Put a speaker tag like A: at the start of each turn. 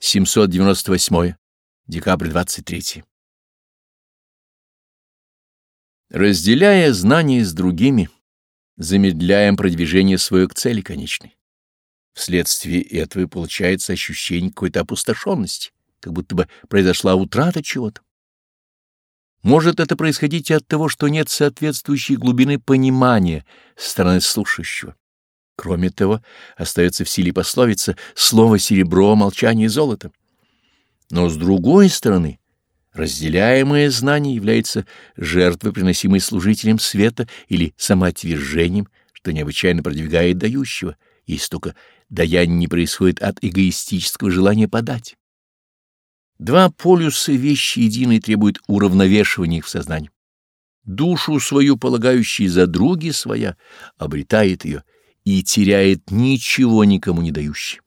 A: 798. Декабрь 23. Разделяя знания с другими, замедляем продвижение свое к цели конечной. Вследствие этого получается ощущение какой-то опустошенности, как будто бы произошла утрата чего-то. Может это происходить и от того, что нет соответствующей глубины понимания со стороны слушающего. Кроме того, остается в силе пословица «слово серебро, молчание золото». Но с другой стороны, разделяемое знание является жертвой, приносимой служителем света или самоотвержением, что необычайно продвигает дающего, если только даяние не происходит от эгоистического желания подать. Два полюса вещи единой требуют уравновешивания их в сознании. Душу свою, полагающий за други своя, обретает ее — и теряет ничего никому не дающий.